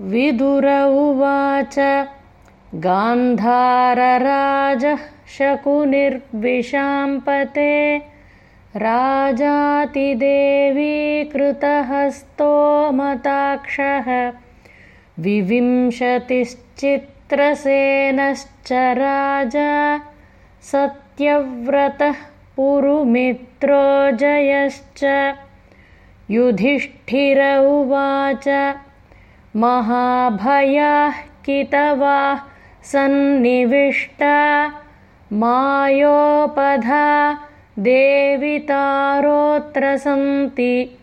विदुर उवाच। गान्धारराजः शकुनिर्विशाम्पते। राजातिदेवीकृतहस्तोमताक्षः विविंशतिश्चित्रसेनश्च राजा। सत्यव्रतः पुरुमित्रो जयश्च। युधिष्ठिर उवाच महाभयाः कितवाः सन्निविष्टा मायोपधा देवितारोऽत्र सन्ति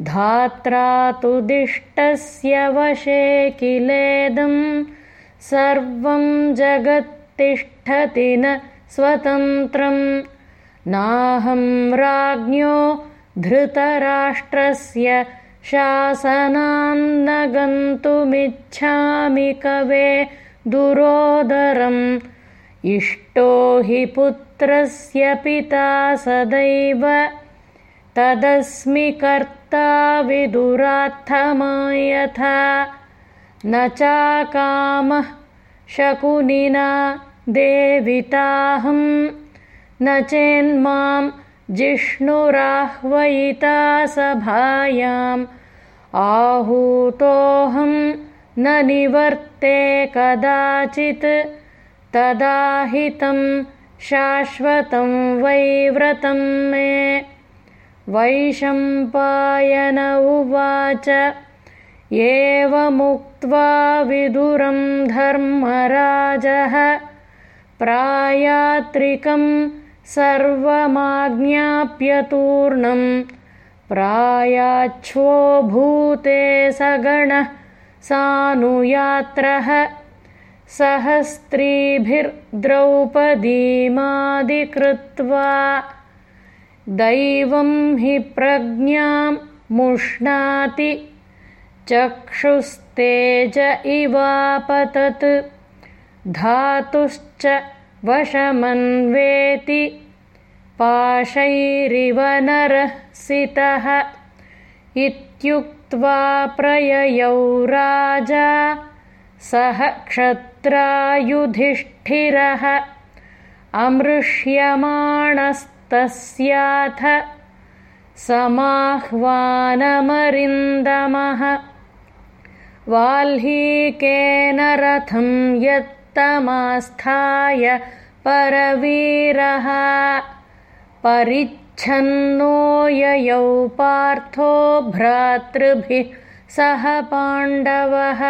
धात्रा तु दिष्टस्य वशे किलेदं सर्वं जगत्तिष्ठति न स्वतन्त्रं। नाहं राज्ञो धृतराष्ट्रस्य शासनान्न गन्तुमिच्छामि कवे दुरोदरम्। इष्टो हि पुत्रस्य पिता सदैव। तदस्मि कर्ता विदुरात्थमायथा न चाकामः शकुनिना देविताहं न चेन्माम् जिष्णुराह्वयिता सभायाम् आहूतोऽहं न निवर्ते कदाचित् तदाहितं शाश्वतं वैव्रतं मे। वैशम्पायन उवाच एवमुक्त्वा विदुरं धर्मराजः प्रायात्रिकम् सर्वमाज्ञाप्यतूर्णं प्रायाच्छ्वो भूते सगणः सानुयात्रः सहस्त्रीभिर्द्रौपदीमादिकृत्वा दैवं हि प्रज्ञां मुष्णाति चक्षुस्तेज इवापतत् धातुश्च वशमन्वेति पाशैरिव नरः सितः इत्युक्त्वा प्रययौ राजा सः क्षत्रायुधिष्ठिरः। अमृष्यमाणस्तस्याथ समाह्वानमरिन्दमः। वाल्हीकेन रथं यत् तमास्थाय परवीरः परिच्छन्नो ययौ पार्थो भ्रातृभिः सह पाण्डवः